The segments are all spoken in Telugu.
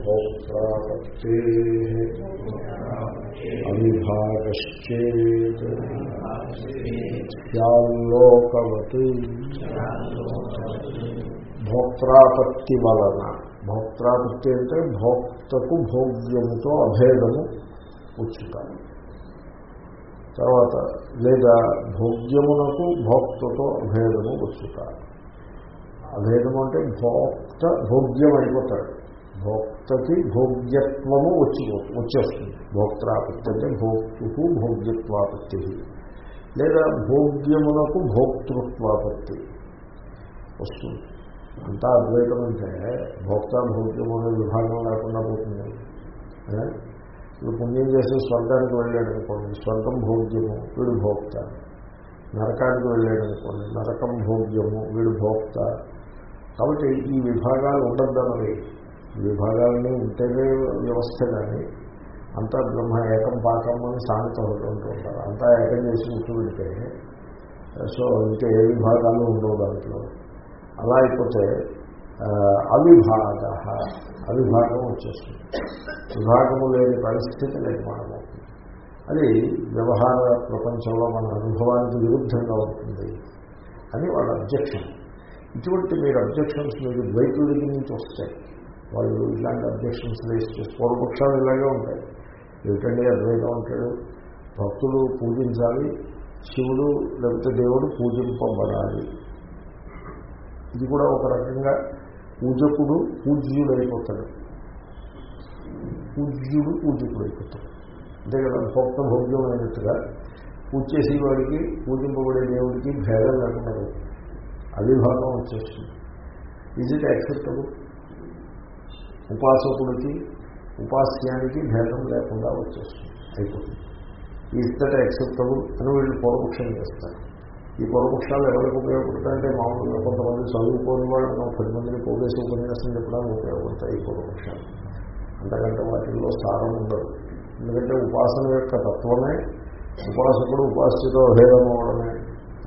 భోక్తాపత్తే అవిభాగశ్చేత్ స్యాల్లోకవత్ భోక్తాపత్తి వలన భోక్తాపత్తి అంటే భోక్తకు భోగ్యముతో అభేదము ఉచ్చుట తర్వాత లేదా భోగ్యమునకు భోక్తతో అభేదము వచ్చుట అభేదము అంటే భోక్త భోగ్యం అయిపోతాడు భోక్తకి భోగ్యత్వము వచ్చి వచ్చేస్తుంది భోక్తాపత్తి అంటే భోక్తుకు భోగ్యత్వాపత్తి లేదా భోగ్యమునకు భోక్తృత్వాపత్తి వస్తుంది. అంతా అద్వైతం అంటే భోక్త భోగ్యము అనే విభాగం లేకుండా పోతుంది. ఇప్పుడు పుణ్యం చేసి స్వర్గానికి వెళ్ళాడు అనుకోండి స్వర్గం భోగ్యము వీడు భోక్త. నరకానికి వెళ్ళాడు అనుకోండి నరకం భోగ్యము వీడు భోక్త. కాబట్టి ఈ విభాగాలు ఉండద్దా మరి ఈ విభాగాలన్నీ ఉంటేనే వ్యవస్థ కానీ అంతా బ్రహ్మ ఏకం పాకం అని సామెత ఉంటూ ఉంటారు అంతా ఏకం చేసి కూర్చోబెడితే సో ఇంకా ఏ విభాగాలు ఉండవు దాంట్లో. అలా అయిపోతే అవిభాగ అవిభాగం వచ్చేస్తుంది. విభాగము లేని పరిస్థితి నిర్మాణం అది వ్యవహార ప్రపంచంలో మన అనుభవానికి విరుద్ధంగా ఉంటుంది అని వాళ్ళ అబ్జెక్షన్. ఇటువంటి మీరు అబ్జెక్షన్స్ మీరు ద్వైతుడి నుంచి వస్తాయి. వాళ్ళు ఇలాంటి అబ్జెక్షన్స్ రేస్ చేసి పూర్వపక్షాలు ఇలాగే ఉంటాయి. ఏమిటంటే అద్వైతం ఉంటాడు భక్తులు పూజించాలి శివుడు లేకపోతే దేవుడు పూజింపబడాలి ఇది కూడా ఒక రకంగా పూజకుడు పూజ్యుడైపోతాడు. అయిపోతాడు పూజ్యుడు పూజకుడు అయిపోతాడు అంతే కదా భక్త భోగ్యం అయినట్టుగా పూజ చేసే వాడికి పూజింపబడే దేవుడికి భేదం లేకుండా అవిభాగం వచ్చేస్తుంది. ఇజ్ ఇట్ యాక్సెప్టబుల్ ఉపాసకుడికి ఉపాస్యానికి భేదం లేకుండా వచ్చేస్తుంది. అయిపోతుంది. ఈజ్ దట్ యాక్సెప్టబుల్ అని వీళ్ళు పూర్వపక్షం చేస్తారు. ఈ పూర్వపక్షాలు ఎవరికి ఉపయోగపడతాయంటే మామూలుగా కొంతమంది చదువుకోని వాళ్ళు పది మందిని పోగేసి ఉపన్యాసం చెప్పడానికి ఉపయోగపడతాయి ఈ పూర్వపక్షాలు అంతకంటే వాటిల్లో సారం ఉండదు. ఎందుకంటే ఉపాసన యొక్క తత్వమే ఉపాసకుడు ఉపాసితో భేదం అవడమే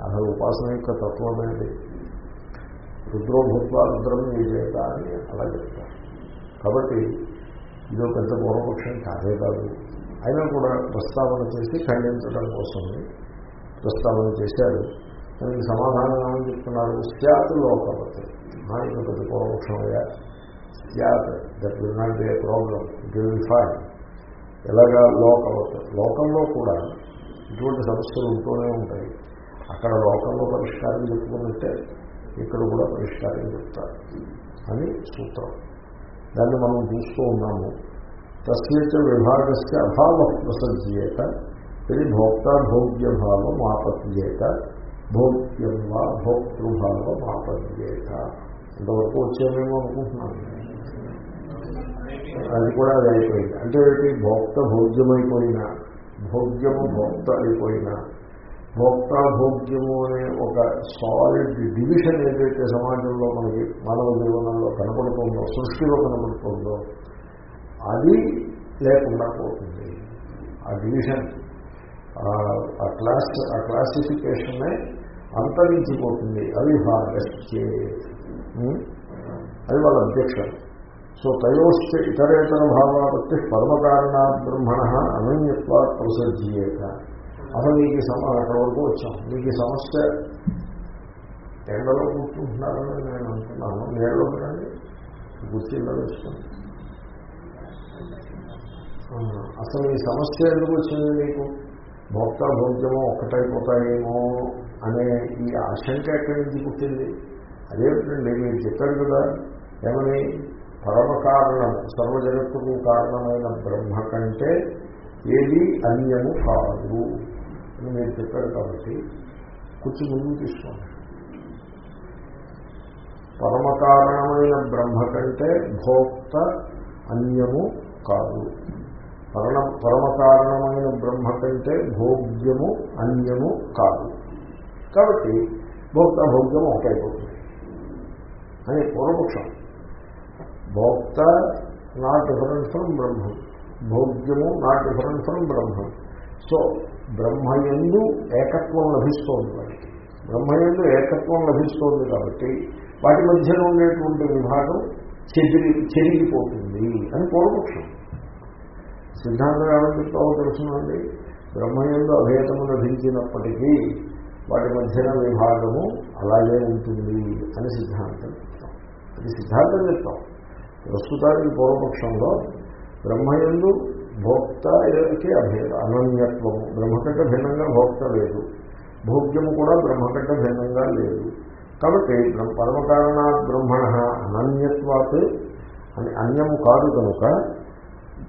అసలు ఉపాసన యొక్క తత్వమే అది రుద్రోభూత్వ రుద్రం చేత అని అలా చెప్తారు. కాబట్టి ఇది ఒక పెద్ద పూర్వపక్షం కాదే కాదు. అయినా కూడా ప్రస్తావన చేసి ఖండించడం కోసమే ప్రస్తావన చేశారు. దానికి సమాధానం ఏమని చెప్తున్నారు? స్యాత్ లోకవతి ఇది పెద్ద పూర్వపక్షం అయ్యా. స్యాత్ that will not be a problem it will fine ఎలాగా? లోకవత లోకంలో కూడా ఇటువంటి సమస్యలు ఉంటూనే ఉంటాయి. అక్కడ లోకంలో పరిష్కారం చెప్పుకున్నట్టే ఇక్కడ కూడా పరిష్కారం చెప్తారు. అని సూత్రం. దాన్ని మనం చూస్తూ ఉన్నాము. తస్యచ విభాగస్య అభావ ప్రసజ్యేత ఇది భోక్త భోగ్యభావం ఆపత్యేత భోగ్యం వా భోక్తృభావం ఆపత్యేత ఇంతవరకు వచ్చేమేమో అనుకుంటున్నాను అది కూడా అది అయిపోయింది. అంటే భోక్త భోగ్యమైపోయినా భోగ్యము భోక్త అయిపోయినా భోక్తా భోగ్యము అనే ఒక సాలిడ్ డివిజన్ ఏదైతే సమాజంలో మనకి మానవ జీవనంలో కనపడుతుందో సృష్టిలో కనపడుతుందో అది లేకుండా పోతుంది. ఆ డివిజన్ ఆ క్లాస్ ఆ క్లాసిఫికేషన్నే అంతరించిపోతుంది. అవిభాగస్చే అది వాళ్ళ అధ్యక్షం. సో తయోశ్చ ఇతరేతర భావాపత్తి పరమకారణా బ్రహ్మణ అనన్యత్వా ప్రసజ్జీయేత అసలు మీకు సమ అక్కడ వరకు వచ్చాం. మీకు సమస్య ఎండలో కూర్చుంటున్నారని నేను అనుకున్నాను. నీళ్ళలో రండి గుర్తిలో వచ్చాను అసలు ఈ సమస్య ఎందుకు వచ్చింది మీకు భోక్త భోగ్యమో ఒక్కటైపోతాయేమో అనే ఈ ఆశంక ఎక్కడి నుంచి పుట్టింది? అదేమిటండి? మీరు చెప్పారు కదా ఏమని? పరమ కారణం సర్వజగత్తుకు కారణమైన బ్రహ్మ కంటే ఏది అన్యము కాదు. అని మీరు చెప్పారు కాబట్టి కూర్చి ముందు తీసుకోండి. పరమకారణమైన బ్రహ్మ కంటే భోక్త అన్యము కాదు. పరణ పరమకారణమైన బ్రహ్మ కంటే భోగ్యము అన్యము కాదు. కాబట్టి భోక్త భోగ్యం ఒకటైపోతుంది. అని పూర్వపక్షం. భోక్త నా డిఫరెన్స్ ఫ్రమ్ బ్రహ్మం. భోగ్యము నా డిఫరెన్స్ ఫ్రమ్ బ్రహ్మం. సో బ్రహ్మయందు ఏకత్వం లభిస్తోంది వాటికి. బ్రహ్మయందు ఏకత్వం లభిస్తోంది కాబట్టి వాటి మధ్యలో ఉండేటువంటి విభాగం చెదిరి చెరిగిపోతుంది అని పూర్వపక్షం. సిద్ధాంతం ఏమని చెప్తావో తెలుసునండి బ్రహ్మయందు అభేదము లభించినప్పటికీ వాటి మధ్యన విభాగము అలాగే ఉంటుంది అని సిద్ధాంతం చెప్తాం. అది సిద్ధాంతం చెప్తాం. ప్రస్తుతానికి పూర్వపక్షంలో బ్రహ్మయందు భోక్తకి అభేద? అనన్యత్వము. బ్రహ్మ కంటే భిన్నంగా భోక్త లేదు. భోగ్యము కూడా బ్రహ్మ కంటే భిన్నంగా లేదు. కాబట్టి పరమకారణ బ్రహ్మణ అనన్యత్వాత్ అని అన్యము కాదు కనుక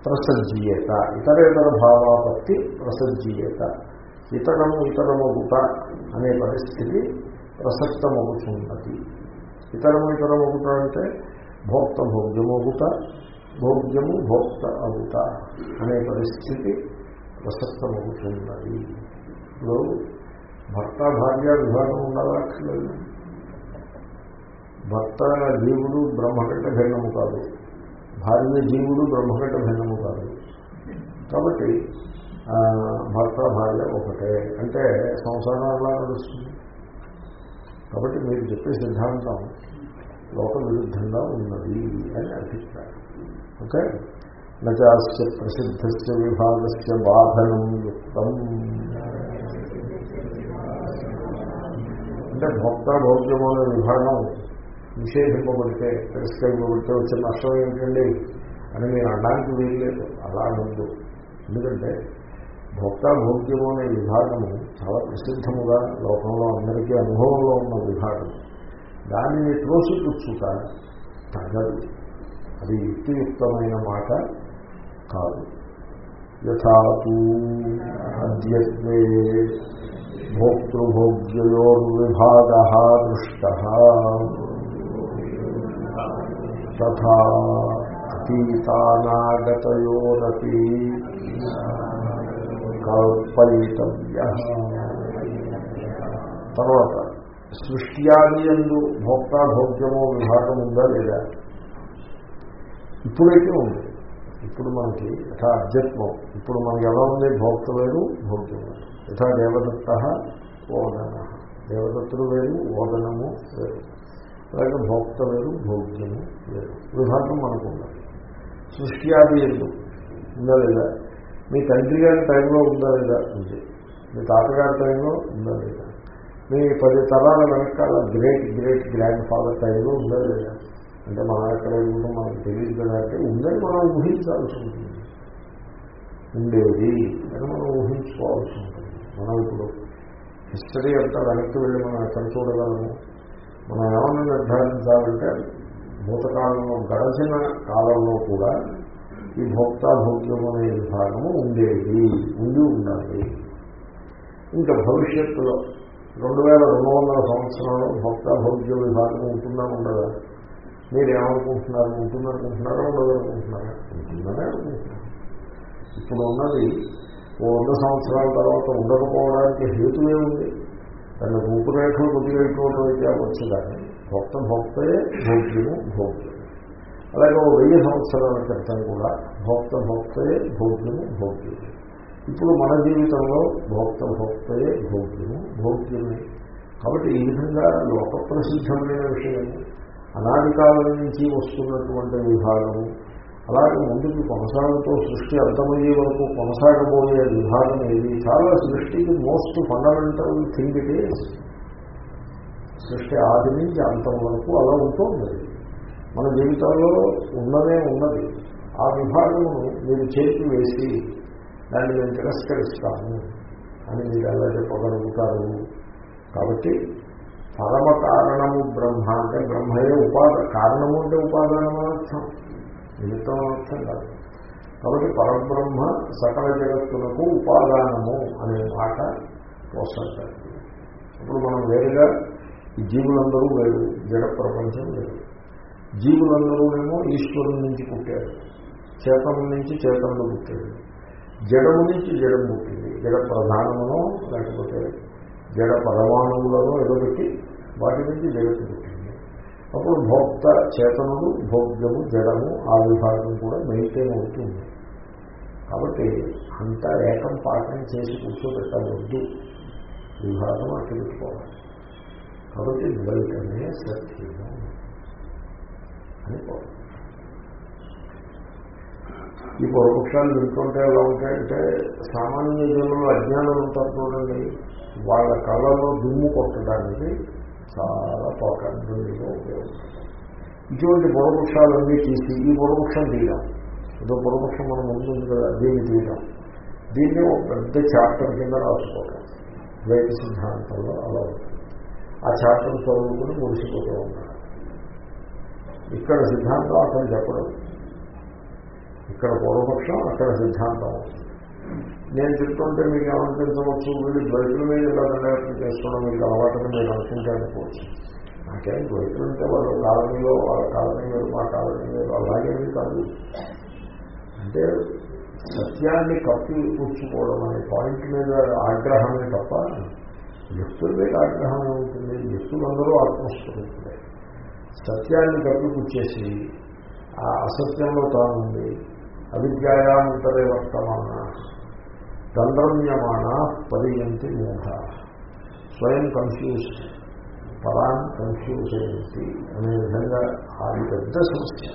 ప్రసజ్జీయత. ఇతరేతర భావాపత్తి ప్రసజ్జీయత. ఇతరము ఇతరమగుట అనే పరిస్థితి ప్రసక్తమవుతున్నది ఇతరము ఇతరమగుట అంటే భోక్త భోగ్యమగుట భోగ్యము భోక్త అగుట అనే పరిస్థితి ప్రసక్తమవుతున్నది. ఇప్పుడు భర్త భార్య విభాగం ఉండాలా అక్కర్లేదు భర్త జీవుడు బ్రహ్మ భిన్నము కాదు. భార్య జీవుడు బ్రహ్మ భిన్నము కాదు. కాబట్టి భర్త భార్య ఒకటే. అంటే సంసారం ఎలా నడుస్తుంది? కాబట్టి మీరు చెప్పే సిద్ధాంతం లోక విరుద్ధంగా ఉన్నది అని అభిప్రాయం. ఓకే? నచాస్య ప్రసిద్ధస్య విభాగస్య బాధనం యుక్తం. అంటే భోక్త భోగ్యము అనే విభాగం నిషేధింపబడితే తిరస్కరింపబడితే వచ్చే నష్టం ఏంటండి? అని నేను అనడానికి వీల్లేదు. అలా ముందు ఎందుకంటే భోక్త భోగ్యము అనే విభాగము చాలా ప్రసిద్ధముగా లోకంలో అందరికీ అనుభవంలో ఉన్న విభాగం. దానిని త్రోసిపుచ్చుట తగదు. అది యుక్తియుక్తమైన మాట కాదు. యథాతు అద్యత్వే భోక్తృభోగ్యయోర్విభాగ దృష్ట. తథా కల్పయితవ్య. తర్వాత సృష్ట్యాది ఎందు భోక్తా భోగ్యమో విభాగం ఉందా లేదా? ఇప్పుడైతే ఉంది. ఇప్పుడు మనకి యథా అధ్యత్వం ఇప్పుడు మనకి ఎలా ఉంది? భోక్త వేరు భోగ్యం వేరు. యథా దేవదత్త ఓదన. దేవదత్తుడు వేరు ఓదనము వేరు. అలాగే భోక్త వేరు భోగ్యము వేరు. విభాగం మనకు ఉన్నది. సృష్టి ఆది ఎందు ఉందా లేదా? మీ తండ్రి గారి టైంలో ఉందా లేదా? ఉంది. మీ తాతగారి టైంలో ఉందా లేదా? మీ పది తరాల వెనకాల గ్రేట్ గ్రేట్ గ్రాండ్ ఫాదర్ టైంలో ఉందా లేదా? అంటే మనం ఎక్కడ ఉందో మనకు తెలియదు కదా అంటే ఉందని మనం ఊహించాల్సి ఉంటుంది. ఉండేది అని మనం ఊహించుకోవాల్సి ఉంటుంది. మనం ఇప్పుడు హిస్టరీ అంతా వెనక్కి వెళ్ళి మనం ఎక్కడ చూడగలము? మనం ఏమన్నా నిర్ధారించాలంటే భూతకాలంలో గడచిన కాలంలో కూడా ఈ భోక్తా భోగ్యం అనే విభాగము ఉండేది ఉండి ఉండాలి. ఇంకా భవిష్యత్తులో రెండు వేల రెండు వందల సంవత్సరంలో భోక్తా భోగ్య విభాగం ఉంటుందా ఉండదా? మీరు ఏమనుకుంటున్నారు ఉంటుందనుకుంటున్నారా? ఉండదనుకుంటున్నారా? ఉంటుందనే అనుకుంటున్నారు ఇప్పుడు ఉన్నది ఓ వంద సంవత్సరాల తర్వాత ఉండకపోవడానికి హేతువే ఉంది. దాన్ని రూపురేఖలు కొద్దిగా ఇటువంటి అయితే అవ్వచ్చు కానీ భక్త భక్తయే భోగ్యము భోగ్యం అలాగే ఓ వెయ్యి సంవత్సరాల క్రితం కూడా భక్త భక్తయే భోగ్యము భోగ్యము. ఇప్పుడు మన జీవితంలో భోక్త భోక్తయే భోగ్యము భోగ్యమే. కాబట్టి ఈ విధంగా లోక ప్రసిద్ధమైన విషయము. అనాది కాలం నుంచి వస్తున్నటువంటి విభాగము అలాగే ముందుకు కొనసాగుతూ సృష్టి అంతమయ్యే వరకు కొనసాగబోయే విభాగం ఏది? చాలా సృష్టికి most fundamental thing it is సృష్టి ఆది నుంచి అంతం వరకు అలా ఉంటుంది. మన జీవితంలో ఉన్నదే ఉన్నది. ఆ విభాగమును మీరు చేతి వేసి దాన్ని మేము తిరస్కరిస్తాము అని మీరు ఎలా చెప్పగలుగుతారు? కాబట్టి పరమ కారణము బ్రహ్మ అంటే బ్రహ్మయే ఉపాద కారణము అంటే ఉపాదానం అర్థం? నిమిత్తం అర్థం కాదు. కాబట్టి పరబ్రహ్మ సకల జగత్తులకు ఉపాదానము అనే మాట పోసంటారు ఇప్పుడు మనం వేరుగా జీవులందరూ వేరు జడ ప్రపంచం వేరు. జీవులందరూనేమో ఈశ్వరుని నుంచి పుట్టారు చేతము నుంచి చేతంలో పుట్టాడు జడము నుంచి జడం పుట్టింది జడ ప్రధానమునో లేకపోతే జడ పరమాణువులలో ఏదో వాటి నుంచి జగత్తు పుట్టింది అప్పుడు భోక్త చేతనుడు భోగ్యము జడము ఆ విభాగం కూడా మెయింటైన్ అవుతుంది కాబట్టి అంతా ఏకం పాఠం చేసి కూర్చోబెట్టవద్దు విభాగం అట్టు పెట్టుకోవాలి. కాబట్టి ద్వైతమే సత్యము అని ఈ పూర్వపక్షాలు వింటుంటే ఎలా ఉంటాయంటే సామాన్య జనులు అజ్ఞానం ఉంటారు చూడండి. వాళ్ళ కళలో దుమ్ము కొట్టడానికి చాలా పోకంగా ఉపయోగపడతాయి ఇటువంటి పూర్వపక్షాలన్నీ తీసి ఈ పూర్వపక్షం తీయడం. ఇదో పూర్వపక్షం మనం ముందు ఉంది కదా దీన్ని తీయడం. దీన్ని ఒక పెద్ద చాప్టర్ కింద రాసుకోవడం. ద్వైత సిద్ధాంతంలో అలా ఉంటుంది. ఆ చాప్టర్ చదువుకుని మురిసిపోతూ ఉంటారు. ఇక్కడ సిద్ధాంతం అక్కడ చెప్పడం. ఇక్కడ పూర్వపక్షం అక్కడ సిద్ధాంతం. నేను చెప్తుంటే మీకు ఏమనిపించవచ్చు వీళ్ళు ద్వైతుల మీద ఇలా చేసుకోవడం మీకు అలవాటుని మీరు అనుకుంటానుకోవచ్చు. నాకేం ద్వైతులు ఉంటే వాళ్ళ కాలనీలో వాళ్ళ కాలనీ మీద మా కాలనీ మీద అలాగేమి కాదు. అంటే సత్యాన్ని కప్పి కూర్చుకోవడం అనే పాయింట్ మీద ఆగ్రహమే తప్ప వ్యక్తుల మీద ఆగ్రహం ఉంటుంది? వ్యక్తులందరూ ఆత్మస్వరూపులే. సత్యాన్ని కప్పి కప్పిపుచ్చేసి ఆ అసత్యంలో తానుంది అవిద్యాయాంతరే వర్తమాన దండ్రమ్యమాన పదియంతి మూఢ. స్వయం కన్ఫ్యూజ్ పరాన్ కన్ఫ్యూజ్ అయింది అనే విధంగా అది పెద్ద సమస్య.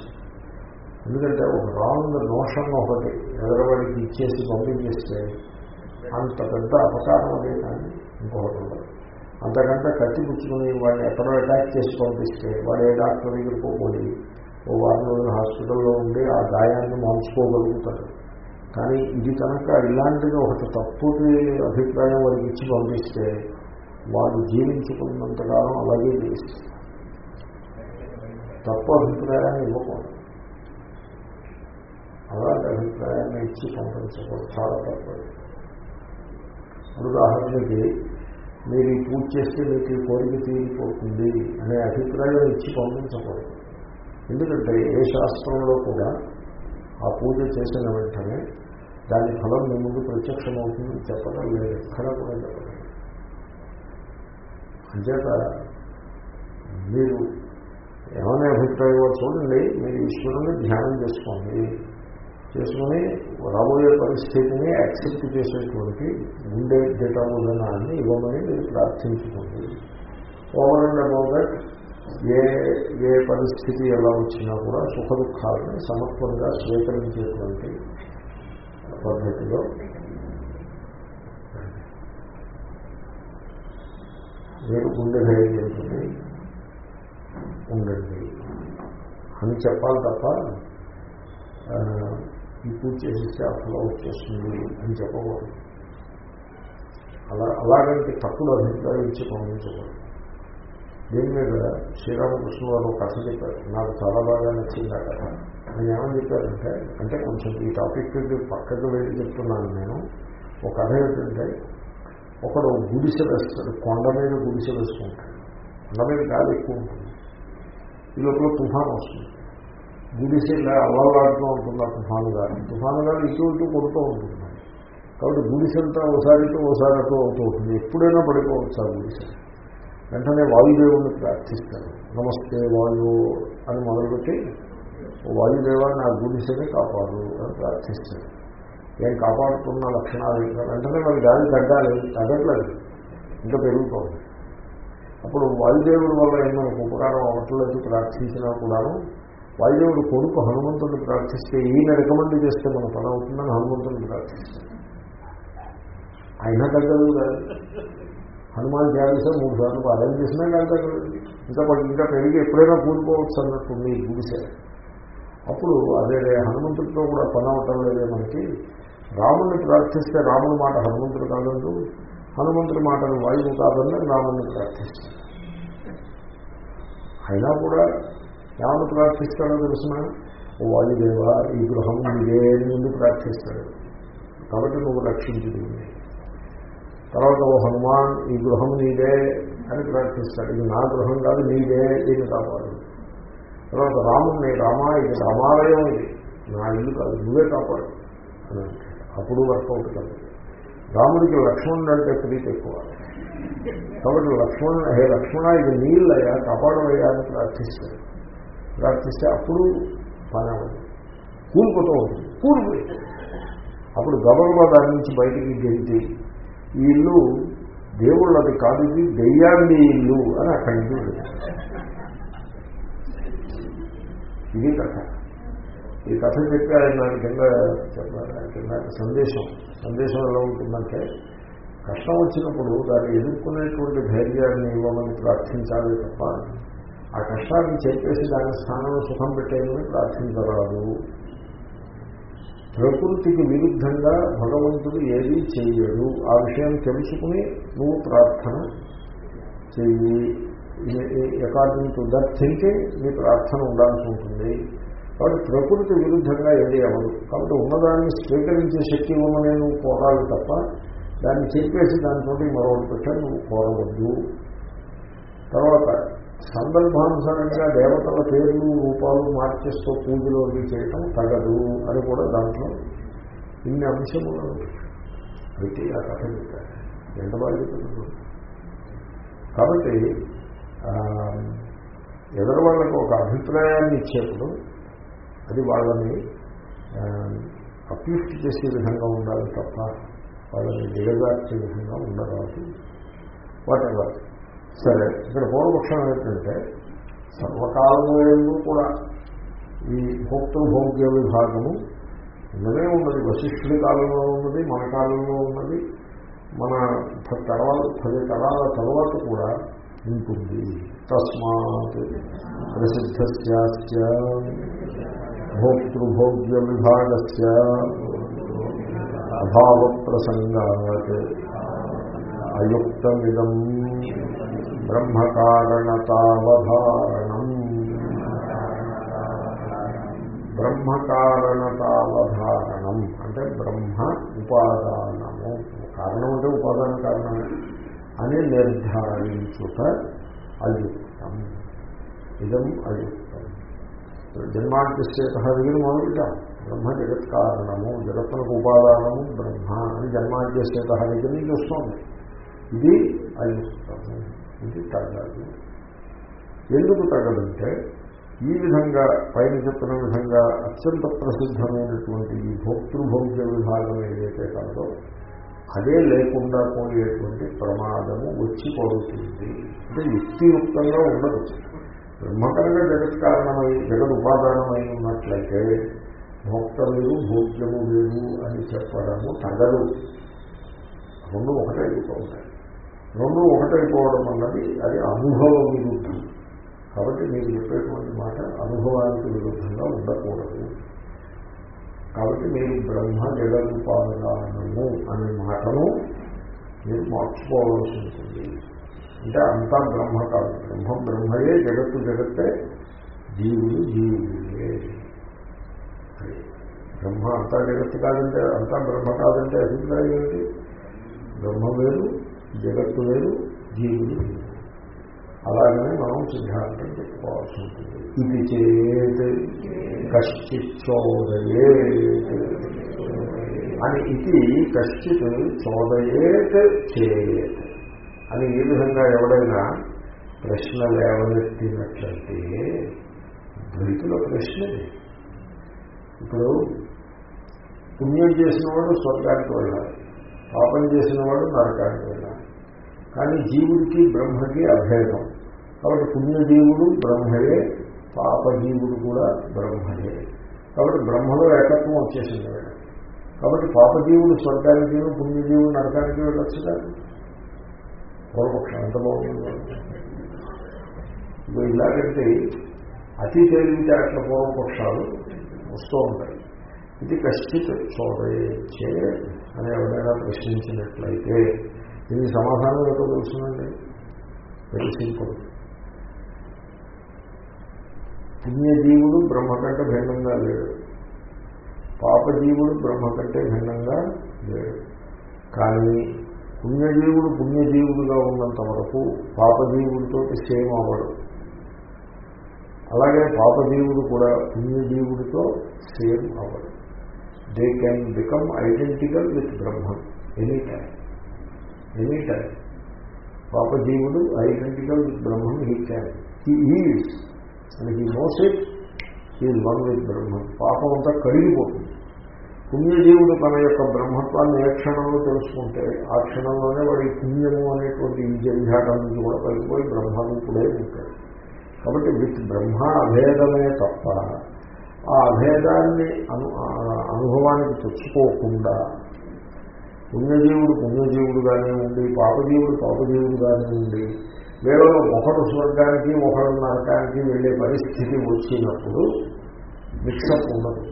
ఎందుకంటే ఒక రాంగ్ నోషన్ ఒకటి ఎదరవాడికి ఇచ్చేసి పంపించేస్తే అంత పెద్ద అపకారం అదే కానీ ఇంకొకటి ఉండదు. అంతకంటే కత్తి పుచ్చుకుని వాడిని ఎక్కడో అటాక్ చేసి పంపిస్తే వాడు ఏ డాక్టర్ దగ్గరికి పోయి ఓ వారం రోజులు హాస్పిటల్లో ఉండి ఆ గాయాన్ని మార్చుకోగలుగుతాడు. కానీ ఇది కనుక ఇలాంటిది ఒకటి తప్పుటి అభిప్రాయం వాడికి ఇచ్చి పంపిస్తే వాడు జీవించుకున్నంతకాలం అలాగే జీవిస్తారు. తప్పు అభిప్రాయాన్ని ఇవ్వకూడదు. అలాంటి అభిప్రాయాన్ని ఇచ్చి పంపించకూడదు. చాలా తప్పదు ఉదాహరణకి మీరు ఈ పూజ చేస్తే మీకు ఈ కోరిక తీరిపోతుంది అనే అభిప్రాయం ఇచ్చి పంపించకూడదు. ఎందుకంటే ఏ శాస్త్రంలో కూడా ఆ పూజ చేసిన వెంటనే దాని ఫలం మీ ముందు ప్రత్యక్షమవుతుందని చెప్పడం లేదు ఎక్కడా కూడా చెప్పడం అంచేత మీరు ఏమనే అభిప్రాయం చూడండి మీరు ఈశ్వరుని ధ్యానం చేసుకోండి. చేసుకుని రాబోయే పరిస్థితిని యాక్సెప్ట్ చేసేటువంటి ఉండే డేటాబులనాన్ని ఇవ్వమని మీరు ప్రార్థించుకోండి. ఓవర్ అండ్ అబౌట్ దట్ ఏ ఏ పరిస్థితి ఎలా వచ్చినా కూడా సుఖ దుఃఖాలను సమత్వంగా స్వీకరించేటువంటి పద్ధతిలో మీరు గుండె ధైర్యంతో ఉండండి. అని చెప్పాలి తప్ప ఈ పూజ చేసేస్తే ఆ వచ్చేస్తుంది అని చెప్పకూడదు. అలా అలాగంటే తప్పుడు అభిప్రాయం ఇచ్చి పంపించకూడదు. దీని మీద శ్రీరామకృష్ణ వారు ఒక కథ చెప్పారు. నాకు చాలా బాగా నచ్చింది ఆ కథ. ఆయన ఏమని చెప్పారంటే అంటే కొంచెం ఈ టాపిక్ పక్కకు వెళ్ళి చెప్తున్నాను నేను. ఒక కథ ఏంటంటే ఒకడు గుడిసె వేస్తాడు కొండ మీద గుడిసె వేసుకుంటాడు. కొండ మీద గాలి ఎక్కువ ఉంటుంది. ఈ లోపల తుఫాన్ వస్తుంది. గుడిసె ఇలా అల్లలాడుతూ ఉంటుంది ఆ తుఫాను గాలి. తుఫాను గాలి ఇటు ఇటు కొడుతూ ఉంటుంది. కాబట్టి గుడిసెంతా ఒకసారితో ఒకసారి అటు అవుతూ ఉంటుంది. ఎప్పుడైనా పడిపోవచ్చు ఆ గుడిసె. వెంటనే వాయుదేవుని ప్రార్థిస్తాడు. నమస్తే వాయు అని మొదలుపెట్టి వాయుదేవ నా గుడిసెని కాపాడు అని ప్రార్థిస్తాడు. నేను కాపాడుతున్న లక్షణాలు వెంటనే మరి గాలి తగ్గాలి తగ్గట్లేదు. ఇంకా పెరుగుతోంది అప్పుడు వాయుదేవుడి వల్ల ఏమైనా ఉపకారం అవ్వట్లేదు ప్రార్థించినా కూడాను. వాయుదేవుడు కొడుకు హనుమంతుడిని ప్రార్థిస్తే ఈయన రికమెండ్ చేస్తే మన పని అవుతుందని హనుమంతుడిని ప్రార్థిస్తాడు. అయినా తగ్గదు కాదు. హనుమాన్ చాలీసా మూడు సార్లు పాలన చేసినా కానీ ఇంకా ఇంకా ఇంకా పెరిగి ఎప్పుడైనా కూలిపోవచ్చు అన్నట్టు ఈ గుడిసే. అప్పుడు అదే హనుమంతుడితో కూడా పని అవటం లేదే మనకి. రాముడిని ప్రార్థిస్తే రాముడి మాట హనుమంతుడు కాదండు హనుమంతుడి మాటను వాయువు కాదని రాముడిని ప్రార్థిస్తాడు. అయినా కూడా రాముడు ప్రార్థిస్తాడో తెలిసిన ఓ వాయుదేవ ఈ గృహం ఇదే ముందు ప్రార్థిస్తాడు. కాబట్టి నువ్వు రక్షించుకుంది తర్వాత ఓ హనుమాన్ ఈ గృహం నీదే అని ప్రార్థిస్తాడు. ఇది నా గృహం కాదు నీదే దీన్ని కాపాడు. తర్వాత రాముడిని రామా ఇది రామాలయం ఇది. నా ఇల్లు కాదు నువ్వే కాపాడు అని అంటాడు. అప్పుడు వర్కౌట్ కాదు. రాముడికి లక్ష్మణుడు అంటే ప్రీతి ఎక్కువ. కాబట్టి లక్ష్మణ్ హే లక్ష్మణ ఇది నీళ్ళయ్యా కాపాడవయ్యా అని ప్రార్థిస్తాడు. ప్రార్థిస్తే అప్పుడు పని అవ్వదు కూలిపోతూ ఉంటుంది. కూలిపోయి. అప్పుడు గబగబా దాని నుంచి బయటికి గెలిచి ఈ ఇల్లు దేవుళ్ళది కాదు ఇది దెయ్యాన్ని ఇల్లు అని అక్కడి నుంచి ఇది కథ. ఈ కథ చెప్పి ఆయన దాని కింద చెప్పారు కింద సందేశం సందేశం ఎలా ఉంటుందంటే కష్టం వచ్చినప్పుడు దాన్ని ఎదుర్కొనేటువంటి ధైర్యాన్ని ఇవ్వమని ప్రార్థించాలి తప్ప ఆ కష్టాన్ని చెప్పేసి దాని స్థానంలో సుఖం పెట్టేయమని ప్రార్థించరాదు. ప్రకృతికి విరుద్ధంగా భగవంతుడు ఏది చేయడు ఆ విషయం తెలుసుకుని నువ్వు ప్రార్థన చెయ్యి. అకార్డింగ్ టు దట్ థింకింగ్ నీ ప్రార్థన ఉండాల్సి ఉంటుంది. కాబట్టి ప్రకృతి విరుద్ధంగా ఏది అవ్వదు. కాబట్టి ఉన్నదాన్ని స్వీకరించే శక్తి ఉన్ననే నువ్వు కోరాలి తప్ప దాన్ని చెప్పేసి దానితోటి మరొకటి పెట్టా నువ్వు కోరవద్దు. తర్వాత సందర్భానుసారంగా దేవతల పేర్లు రూపాలు మార్చేస్తూ పూజలు అవి చేయటం తగదు అని కూడా దాంట్లో ఇన్ని అంశములు అయితే ఆ కథ చెప్పారు. ఎంత కాబట్టి ఎదరు వాళ్ళకు ఒక అభిప్రాయాన్ని ఇచ్చేప్పుడు అది వాళ్ళని అప్లిఫ్ట్ చేసే విధంగా ఉండాలి తప్ప వాళ్ళని దిగజార్చే విధంగా ఉండరాదు. వాటి ఎవర్ సరే ఇక్కడ పూర్వపక్షం ఏంటంటే సర్వకాలంలో కూడా ఈ భోక్తృభోగ్య విభాగము ఉన్నదే ఉన్నది. వశిష్ఠుడి కాలంలో ఉన్నది మన కాలంలో ఉన్నది మన తర్వాత పది తరాల తర్వాత కూడా ఉంటుంది. తస్మాత్ ప్రసిద్ధ భోక్తృభోగ్య విభాగస్ అభావ ప్రసంగాత్ అయుక్తమిదం బ్రహ్మకారణతావధారణం. బ్రహ్మకారణతావధారణం అంటే బ్రహ్మ ఉపాదానము. కారణం అంటే ఉపాదాన కారణమే. అని నిర్ధారించుట అయుక్తం. ఇదం అయుక్తం. జన్మాంతిశ్చేత దగ్గర మొదలుపెట్టాం బ్రహ్మ జగత్ కారణము. జగత్తునకు ఉపాదానము బ్రహ్మ అని జన్మాంత్యశ్చేత దగ్గర నుంచి వస్తుంది ఇది అయుక్తము ఇది తగదు ఎందుకు తగదంటే ఈ విధంగా పైన చెప్పిన విధంగా అత్యంత ప్రసిద్ధమైనటువంటి ఈ భోక్తృభోగ్య విభాగం ఏదైతే కాదో అదే లేకుండా పోయేటువంటి ప్రమాదము వచ్చి పడుతుంది. అంటే యుక్తియుక్తంగా ఉండదు. బ్రహ్మకరంగా జగత్ కారణమై జగత్ ఉపాదానమై ఉన్నట్లయితే భోక్త వేరు భోగ్యము వేరు అని చెప్పడము తగదు. రెండు ఒకటే ఉంటాయి రెండు ఒకటైపోవడం అన్నది అది అనుభవ విరుద్ధం. కాబట్టి మీరు చెప్పేటువంటి మాట అనుభవానికి విరుద్ధంగా ఉండకూడదు. కాబట్టి మీరు బ్రహ్మ జగదుపాదానము అనే మాటను మీరు మార్చుకోవాల్సి ఉంటుంది. అంటే అంతా బ్రహ్మ కాదు. బ్రహ్మ బ్రహ్మయే జగత్తు జగత్తే జీవుడు జీవుడే. బ్రహ్మ అంతా జగత్తు కాదంటే అంతా బ్రహ్మ కాదంటే అభిప్రాయం ఏంటి బ్రహ్మ వేరు జగత్తు వేరు జీవుడు అలాగనే మనం సిద్ధాంతం చెప్పుకోవాల్సి ఉంటుంది. ఇది చేత్ కశ్చిత్ చోదయే అని ఇది కశ్చిత్ చోదయేత్ చేత్ అని ఈ విధంగా ఎవడైనా ప్రశ్న లేవనెత్తినట్లయితే ద్వైతుల ప్రశ్నది ఇప్పుడు పుణ్యం చేసిన వాడు స్వర్గానికి వెళ్ళాలి పాపం చేసిన వాడు నరకానికి వెళ్ళాలి. కానీ జీవుడికి బ్రహ్మకి అభేదం. కాబట్టి పుణ్యజీవుడు బ్రహ్మయే పాపజీవుడు కూడా బ్రహ్మయే. కాబట్టి బ్రహ్మలో ఏకత్వం వచ్చేసింది వీడు కాబట్టి పాపజీవుడు స్వర్గానికి పుణ్యజీవుడు నరకానికి వెళ్ళొచ్చు కాదు పూర్వపక్షం ఎంత బాగుంది ఇప్పుడు ఇలాగంటే అతి తెలివితేటల పూర్వపక్షాలు వస్తూ ఉంటాయి. ఇది కశ్చిత్ చోదయే అని ఎవరైనా ప్రశ్నించినట్లయితే దీనికి సమాధానం ఏంటో తెలుసునండి? వెరీ సింపుల్ పుణ్యజీవుడు బ్రహ్మ కంటే భిన్నంగా లేడు. పాపజీవుడు బ్రహ్మ కంటే భిన్నంగా లేడు. కానీ పుణ్యజీవుడు పుణ్యజీవుడుగా ఉన్నంత వరకు పాపజీవుడితో సేమ్ అవ్వడు. అలాగే పాపజీవుడు కూడా పుణ్యజీవుడితో same అవ్వడు. They can become identical with Brahma any time any పాప పాపజీవుడు identical with Brahman he can he is and he knows it is one with Brahman పాపం అంతా కడిగిపోతుంది పుణ్యజీవుడు తన యొక్క బ్రహ్మత్వాన్ని ఏ క్షణంలో తెలుసుకుంటే ఆ క్షణంలోనే వాడి పుణ్యము అనేటువంటి ఈ జంఝాటం నుంచి కూడా కలిగిపోయి బ్రహ్మరూపుడే ఉంటాడు. కాబట్టి విత్ బ్రహ్మ అభేదమే తప్ప ఆ అభేదాన్ని అను అనుభవానికి తెచ్చుకోకుండా పుణ్యజీవుడు పుణ్యజీవుడుగానే ఉండి పాపజీవుడు పాపజీవుడుగానే ఉండి వీళ్ళలో ఒకడు స్వర్గానికి ఒకడు నరకానికి వెళ్ళే పరిస్థితి వచ్చినప్పుడు మిక్సప్ ఉండదు.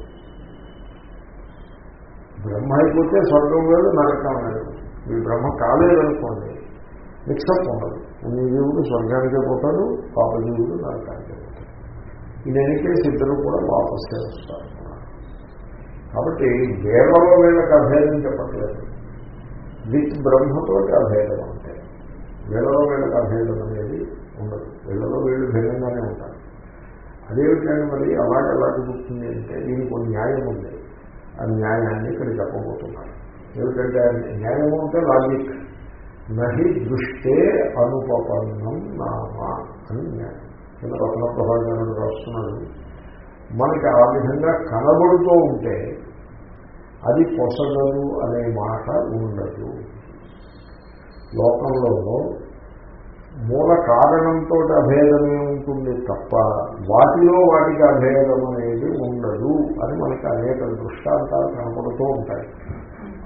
బ్రహ్మ అయిపోతే స్వర్గం లేదు నరకం లేదు. మీ బ్రహ్మ కాలేదనుకోండి మిక్సప్ ఉండదు. పుణ్యజీవుడు స్వర్గానికే పోతాడు పాపజీవుడు నరకానికే పోతాడు. ఈ ఎన్ని ఇద్దరు కూడా వాపస్ చేస్తారు కాబట్టి వేలలో వీళ్ళకి అభేదం చెప్పట్లేదు. విత్ బ్రహ్మతోటి అభేదం అంటే. వీళ్ళలో వీళ్ళకి అభేదం అనేది ఉండదు. వీళ్ళలో వీళ్ళు భిన్నంగానే ఉంటారు. అదేమిటంటే మరి అలాగే ఎలా కుదురుతుంది అంటే దీనికి కొన్ని న్యాయం ఉంది. ఆ న్యాయాన్ని ఇక్కడ చెప్పబోతున్నారు. ఏమిటంటే న్యాయం అంటే లాజిక్ నహి దృష్టే అనుపపన్నం నామా అని న్యాయం. కింద రత్న ప్రభాకరుడు రాస్తున్నాడు. మనకి ఆ విధంగా కనబడుతూ ఉంటే అది పొసగదు అనే మాట ఉండదు. లోకంలో మూల కారణంతో అభేదమే ఉంటుంది తప్ప వాటిలో వాటికి అభేదం అనేది ఉండదు అని మనకి అనేక దృష్టాంతాలు కనపడుతూ ఉంటాయి.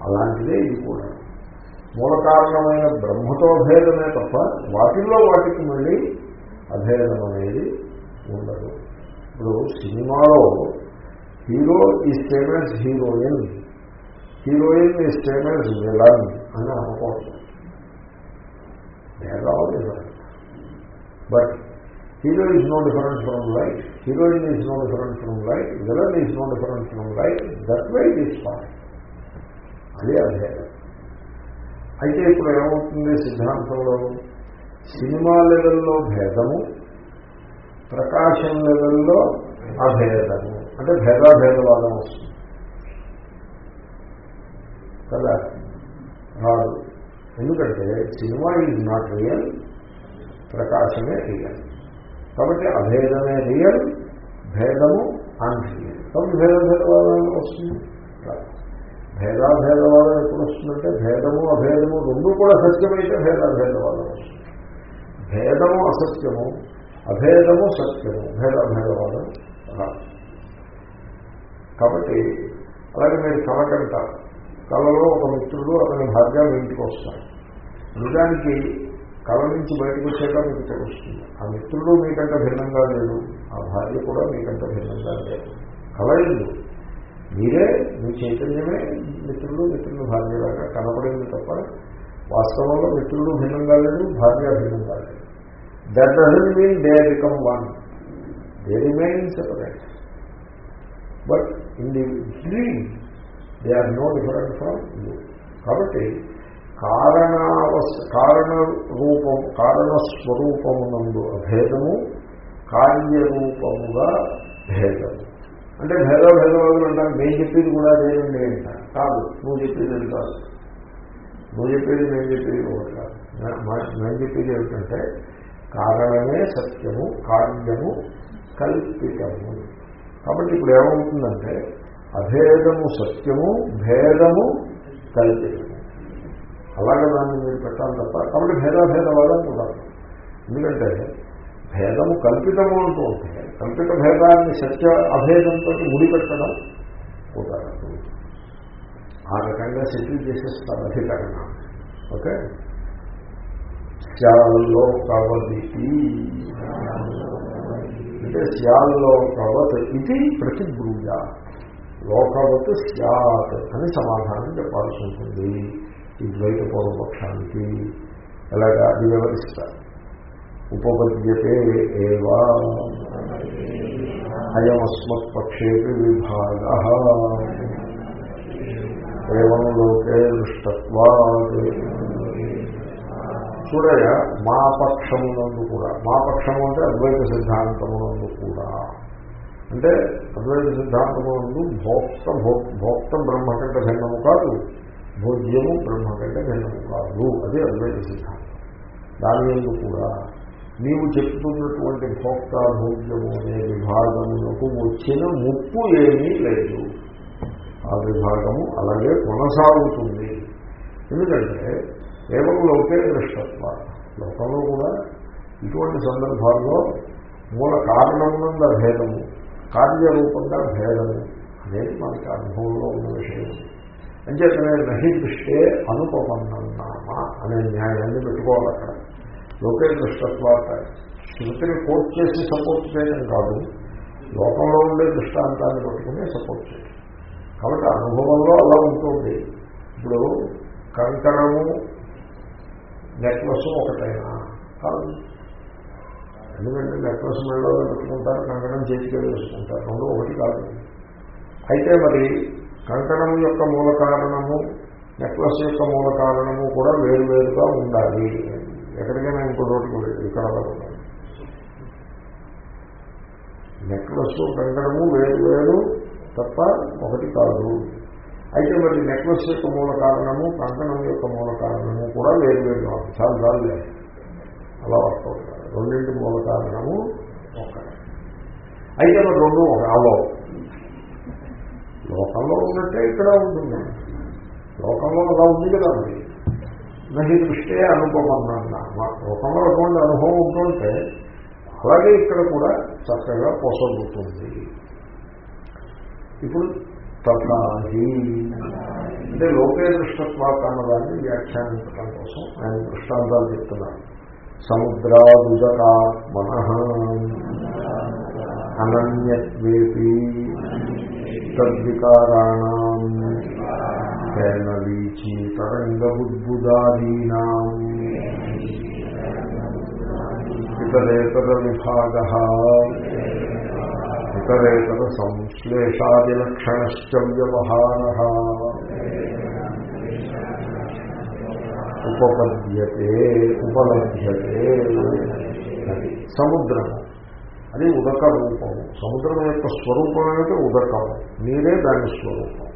అలాంటిదే ఇది కూడా. మూల కారణమైన బ్రహ్మతో అభేదమే తప్ప వాటిల్లో వాటికి మళ్ళీ అభేదం అనేది ఉండదు. ఇప్పుడు సినిమాలో హీరో ఈ ఫేమస్ హీరోయిన్. హీరోయిన్ మీ స్టేమెంట్ విలాని అని అనుకోవచ్చు. But hero is no difference from life heroine is no difference from life villain is no difference from life that why is fine అదే అదే అయితే ఇప్పుడు ఏమవుతుంది? సిద్ధాంతంలో సినిమా లెవెల్లో భేదము ప్రకాశం లెవెల్లో అభేదము. అంటే భేదాభేదవాదం వస్తుంది. కదా. రాదు ఎందుకంటే సినిమా ఈజ్ నాట్ రియల్ ప్రకాశమే రియల్. కాబట్టి అభేదమే రియల్ భేదము అన్రియల్ కాబట్టి భేదభేదవాదం వస్తుంది భేదాభేదవాదం ఎప్పుడు వస్తుందంటే భేదము అభేదము రెండు కూడా సత్యమైతే భేదాభేదవాదం వస్తుంది. భేదము అసత్యము అభేదము సత్యము భేదాభేదవాదం రాదు. కాబట్టి అలాగే మీరు కలకంటారు కళలో ఒక మిత్రుడు అతని భార్య ఇంటికి వస్తాడు నిజానికి కళ నుంచి బయటకు వచ్చాక మీకు తెలుస్తుంది. ఆ మిత్రుడు మీకంటే భిన్నంగా లేడు. ఆ భార్య కూడా మీకంటే భిన్నంగా లేదు. కళ ఇల్లు. మీరే మీ చైతన్యమే మిత్రుడు మిత్రుడు భార్యలాగా కనపడింది తప్ప వాస్తవంలో మిత్రుడు భిన్నంగా లేదు భార్య భిన్నంగా లేదు. That doesn't mean they become one they remain separate but in the dream they are no different from you కాబట్టి కారణావస్ కారణ రూపం కారణస్వరూపమునందు అభేదము కార్యరూపముగా భేదము. అంటే భేద భేదవాదులు అంటారు నేను చెప్పేది కూడా అదేనండి అంటారు. కాదు నువ్వు చెప్పేది అది కాదు. నువ్వు చెప్పేది నేను చెప్పేది ఒకటి కాదు. నేను చెప్పేది ఏమిటంటే కారణమే సత్యము కార్యము కల్పితము. కాబట్టి ఇప్పుడు ఏమవుతుందంటే అభేదము సత్యము భేదము కల్పితము అలాగే దాన్ని మీరు పెట్టాలి తప్ప కాబట్టి భేదాభేదవాదం కూడా ఎందుకంటే భేదము కల్పితము అంటూ ఉంటే కల్పిత భేదాన్ని సత్య అభేదంతో ముడిపెట్టడం కుదరదు ఆ రకంగా సెటిల్ చేసేస్తారు అధికరణ. ఓకే? శ్యాలలో కవదితి అంటే శ్యాలలో కవత్ ఇది ప్రతిబ్రూజ లోకవత్ స్యాత్ అని సమాధానం చెప్పాల్సి ఉంటుంది. ఈ ద్వైత పూర్వపక్షానికి ఎలాగా అది వివరిస్తారు? ఉపపద్యతే ఏవా అయమస్మత్పక్షేపి విభాగ. ఏం లోకే దృష్టత్వాత్. చూడగా మా పక్షమునందు కూడా మా పక్షము అంటే అద్వైత సిద్ధాంతమునందు కూడా అంటే అద్వైత సిద్ధాంతమునందు భోక్త భోక్త బ్రహ్మ కంటే భిన్నము కాదు. భోజ్యము బ్రహ్మ కంటే భిన్నము కాదు. అదే అద్వైత సిద్ధాంతం. దాని ఎందు కూడా నీవు చెప్తున్నటువంటి భోక్త భోగ్యము అనే విభాగములకు వచ్చిన ముప్పు ఏమీ లేదు. ఆ విభాగము అలాగే కొనసాగుతుంది. ఎందుకంటే కేవలం లోకే దృష్టత్వ లోకంలో కూడా ఇటువంటి సందర్భాల్లో మూల కారణమునందు అభేదము. కార్యరూపంగా భేదము అనేది మనకి అనుభవంలో ఉన్న విషయం. అంచేతనే నహి దృష్టే అనుపమన్నామ అనే న్యాయాన్ని పెట్టుకోవాలి అక్కడ. లోకే దృష్టత్వాత. శృతిని కోట్ చేసి సపోర్ట్ చేయడం కాదు. లోకంలో ఉండే దృష్టాంతాన్ని పట్టుకుని సపోర్ట్ చేయడం. కాబట్టి అనుభవంలో అలా ఉంటుంది. ఇప్పుడు కంకణము నెక్లెస్ ఒకటైనా కాదు. ఎందుకంటే నెక్లెస్ మెడలో పెట్టుకుంటారు కంకణం చేతికి వేసుకుంటారు. రెండు ఒకటి కాదు. అయితే మరి కంకణం యొక్క మూల కారణము నెక్లెస్ యొక్క మూల కారణము కూడా వేరువేరుగా ఉండాలి. ఎక్కడికైనా ఇంకో రోడ్డుకు వెళ్ళి ఇక్కడ ఉండాలి. నెక్లెస్ కంకణము వేరు వేరు తప్ప ఒకటి కాదు. అయితే మరి నెక్లెస్ యొక్క మూల కారణము కంకణం యొక్క మూల కారణము కూడా వేరు వేరు చాలా చాలు అలా వర్కౌట్ రెండింటి మూల కారణము ఒకటి అయితే మరి రెండు ఒక అలో లోకంలో ఉన్నట్టే ఇక్కడ ఉంటుంది. లోకంలో అలా ఉంది కదా మరి. నహి దృష్టే అనుభవం లోకంలో ఎటువంటి అనుభవం ఉంటుంటే అలాగే ఇక్కడ కూడా చక్కగా పొసగుతుంది. ఇప్పుడు తథాహి అంటే లోకే దృష్టత్వాత అన్నదాన్ని వ్యాఖ్యానించడం కోసం ఆయన దృష్టాంతాలు చెప్తున్నారు. సముద్రాదుజకాత్మన అనన్యత్వేపి తద్వికారాణం కేన తరంగబుద్బుదాదీనా ఇతరేతర విభాగ ఇతరేతర సంశ్లేషాదిలక్షణ వ్యవహార ఉపపద్యతే ఉపలభ్యతే. అది సముద్రము అది ఉదక రూపము సముద్రం యొక్క స్వరూపం ఏమిటి? ఉదకము నీరే దాని స్వరూపం.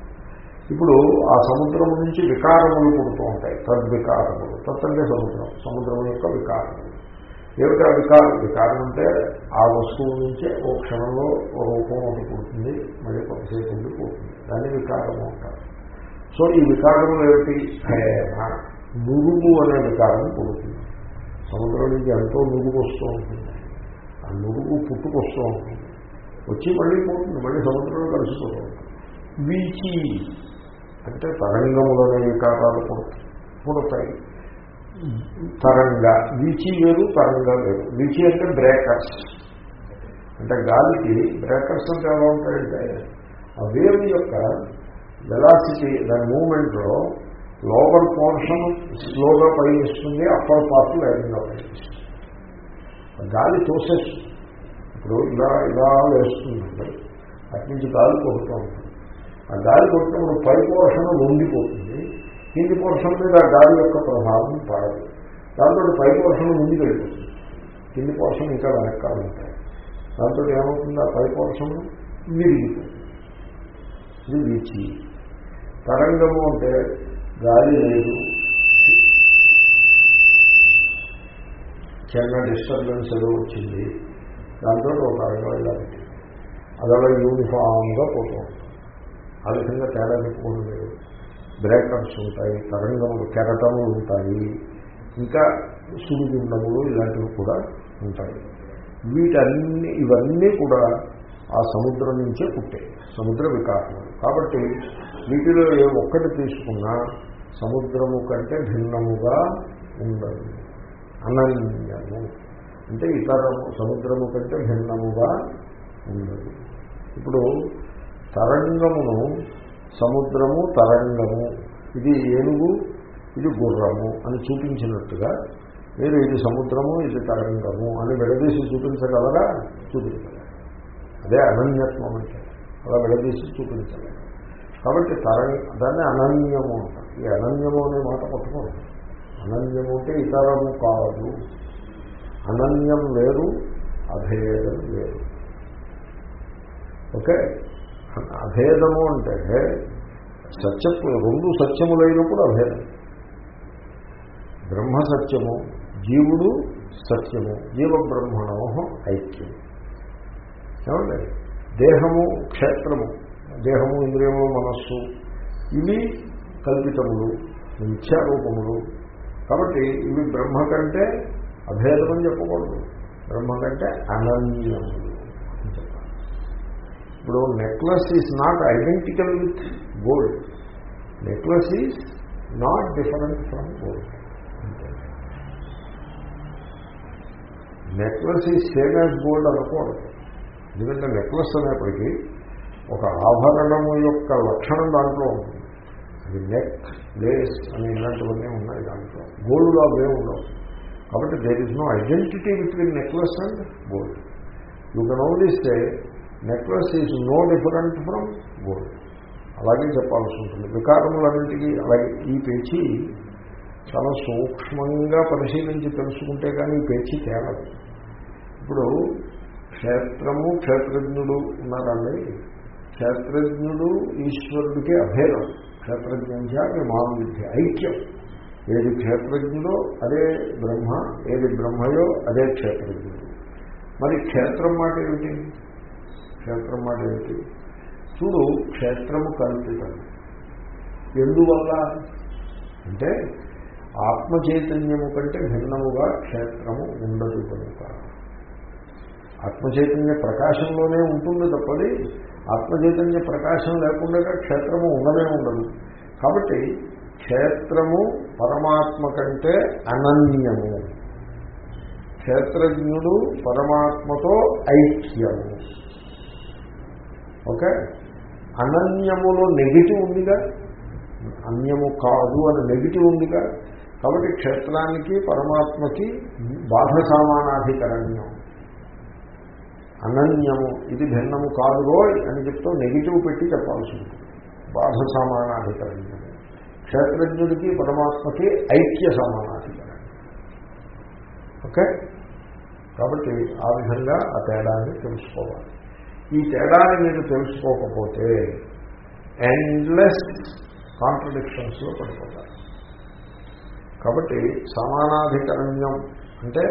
ఇప్పుడు ఆ సముద్రం నుంచి వికారములు పుడుతూ ఉంటాయి. తద్వికారములు. తత్తంటే సముద్రం. సముద్రం యొక్క వికారములు. ఆ వికారం? వికారం అంటే ఆ వస్తువు నుంచే ఓ క్షణంలో ఓ రూపం ఒకటి పుడుతుంది. మళ్ళీ కొంతసేపు ఉండి పోతుంది. దాన్ని వికారము అంటారు. సో ఈ వికారములు ఏమిటి? ప్రేమ నురుగు అనే వికారం పుడుతుంది సముద్రం నుంచి ఎంతో నురుగు వస్తూ ఉంటుంది. ఆ నురుగు పుట్టుకొస్తూ ఉంటుంది. వచ్చి మళ్ళీ పోతుంది మళ్ళీ సముద్రంలో కలిసిపోతూ ఉంటుంది వీచి అంటే తరంగములనే వికారాలు పుడతాయి పుడతాయి. తరంగ వీచి వేరు తరంగ వేరు వీచి అంటే బ్రేకర్స్. అంటే గాలికి బ్రేకర్స్ అంటే ఎలా ఉంటాయంటే ఆ వేవ్ యొక్క వెలాసిటీ దాని మూమెంట్లో లోవర్ పోర్షన్ స్లోగా పయనిస్తుంది అప్పర్ పార్ట్ వేగంగా పయనిస్తుంది గాలి తోసేస్తుంది. ఇప్పుడు ఇలా ఇలా వేస్తుందండి. అటు నుంచి గాలి కొడుతూ ఉంటుంది. ఆ గాలి కొట్టినప్పుడు పై పోర్షన్ ఉండిపోతుంది. కింది పోర్షన్ మీద ఆ గాలి యొక్క ప్రభావం పడదు. దాంతో పై పోర్షన్ ముందుకు వెళ్ళిపోతుంది కింది పోర్షన్ ఇంకా వెనక్కాలు ఉంటాయి దాంతో ఏమవుతుంది? ఆ పై పోర్షన్ విరిగిపోతుంది. ఇది వీచి. తరంగము అంటే గాలి లేదు. చిన్న డిస్టర్బెన్స్ ఏదో వచ్చింది. దాంతో ఒక తరంగం వెళ్ళాలి అది అలా యూనిఫామ్గా పోతూ ఉంటుంది. ఆ విధంగా తేడా పెట్టుకోవడం లేదు. బ్రేకర్స్ ఉంటాయి తరంగములు కెరటములు ఉంటాయి. ఇంకా సుడిగుండములు ఇలాంటివి కూడా ఉంటాయి. వీటన్ని ఇవన్నీ కూడా ఆ సముద్రం నుంచే పుట్టాయి. సముద్ర వికారములు. కాబట్టి వీటిలో ఏ ఒక్కటి తీసుకున్నా సముద్రము కంటే భిన్నముగా ఉండదు. అనన్యము. అంటే ఇతరము సముద్రము కంటే భిన్నముగా ఉండదు. ఇప్పుడు తరంగమును సముద్రము తరంగము ఇది ఏనుగు ఇది గుర్రము అని చూపించినట్టుగా మీరు ఇది సముద్రము ఇది తరంగము అని విడదీసి చూపించగలరా? చూపించగలరు అదే అనన్యత్వం అంటే. అలా విడదీసి చూపించలేదు కాబట్టి తరణి దాన్ని అనన్యము అంటారు. ఈ అనన్యము అనే మాట పట్టుకోండి. అనన్యము అంటే ఇతరము కాదు. అనన్యం వేరు అభేదం వేరు. ఓకే? అభేదము అంటే సత్యము రెండు సత్యములైనప్పుడు అభేదం. బ్రహ్మ సత్యము జీవుడు సత్యము జీవ బ్రహ్మణో ఐక్యం. ఏమండి? దేహము క్షేత్రము. దేహము ఇంద్రియము మనస్సు ఇవి కల్పితములు మిథ్యారూపములు. కాబట్టి ఇవి బ్రహ్మ కంటే అభేదమని చెప్పకూడదు. బ్రహ్మ కంటే అనన్యములు అని చెప్పాలి. ఇప్పుడు necklace is not identical with gold necklace is not different from gold necklace is same as gold అనుకోవడం. ఎందుకంటే నెక్లెస్ అనేప్పటికీ ఒక ఆభరణము యొక్క లక్షణం దాంట్లో ఉంటుంది. అది నెక్ లేస్ అని ఇలాంటివన్నీ ఉన్నాయి దాంట్లో. గోల్డ్లో అవే ఉండవు. కాబట్టి there is no identity between necklace and gold you can only say necklace is no different from gold అలాగే చెప్పాల్సి ఉంటుంది. వికారములన్నింటికీ అలాగే ఈ పేచి చాలా సూక్ష్మంగా పరిశీలించి తెలుసుకుంటే కానీ ఈ పేచి తేలదు. ఇప్పుడు క్షేత్రము క్షేత్రజ్ఞుడు ఉన్నారండి. క్షేత్రజ్ఞుడు ఈశ్వరుడికి అభేదం. క్షేత్రజ్ఞ మానవ విద్య ఐక్యం. ఏది క్షేత్రజ్ఞుడో అదే బ్రహ్మ ఏది బ్రహ్మయో అదే క్షేత్రజ్ఞుడు. మరి క్షేత్రం మాట ఏమిటి? క్షేత్రం మాట ఏమిటి? చూడు క్షేత్రము కల్పితం. ఎందువల్ల? అంటే ఆత్మ చైతన్యము కంటే భిన్నముగా క్షేత్రము ఉండదు కనుక. ఆత్మచైతన్య ప్రకాశంలోనే ఉంటుంది తప్పది. ఆత్మచైతన్య ప్రకాశం లేకుండా క్షేత్రము ఉండనే ఉండదు. కాబట్టి క్షేత్రము పరమాత్మ కంటే అనన్యము. క్షేత్రజ్ఞుడు పరమాత్మతో ఐక్యము. ఓకే? అనన్యములో నెగిటివ్ ఉందిగా? అన్యము కాదు అని నెగిటివ్ ఉందిగా? కాబట్టి క్షేత్రానికి పరమాత్మకి బాధ సామానాధికరణ్యం. అనన్యము ఇది భిన్నము కాదు రోయ్ అని చెప్తూ నెగిటివ్ పెట్టి చెప్పాల్సి ఉంటుంది బాధ సమానాధికరణ్యము క్షేత్రజ్ఞుడికి పరమాత్మకి ఐక్య సమానాధికరణం ఓకే? కాబట్టి ఆ విధంగా ఆ తేడాన్ని తెలుసుకోవాలి. ఈ తేడాన్ని మీరు తెలుసుకోకపోతే ఎండ్లెస్ కాంట్రడిక్షన్స్లో పడిపోతారు. కాబట్టి సమానాధికరణ్యం అంటే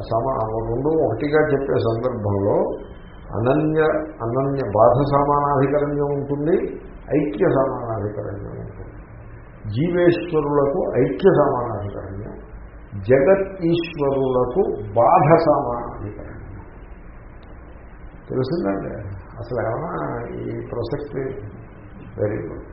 సమా రెండు ఒకటిగా చెప్పే సందర్భంలో అనన్య అనన్య బాధ సమానాధికరణ్యం ఉంటుంది ఐక్య సమానాధికరణ్యం ఉంటుంది. జీవేశ్వరులకు ఐక్య సమానాధికరణ్యం జగత్ ఈశ్వరులకు బాధ సమానాధికరణ్యం. తెలిసిందండి? అసలు ఏమన్నా ఈ ప్రసక్తి? Very good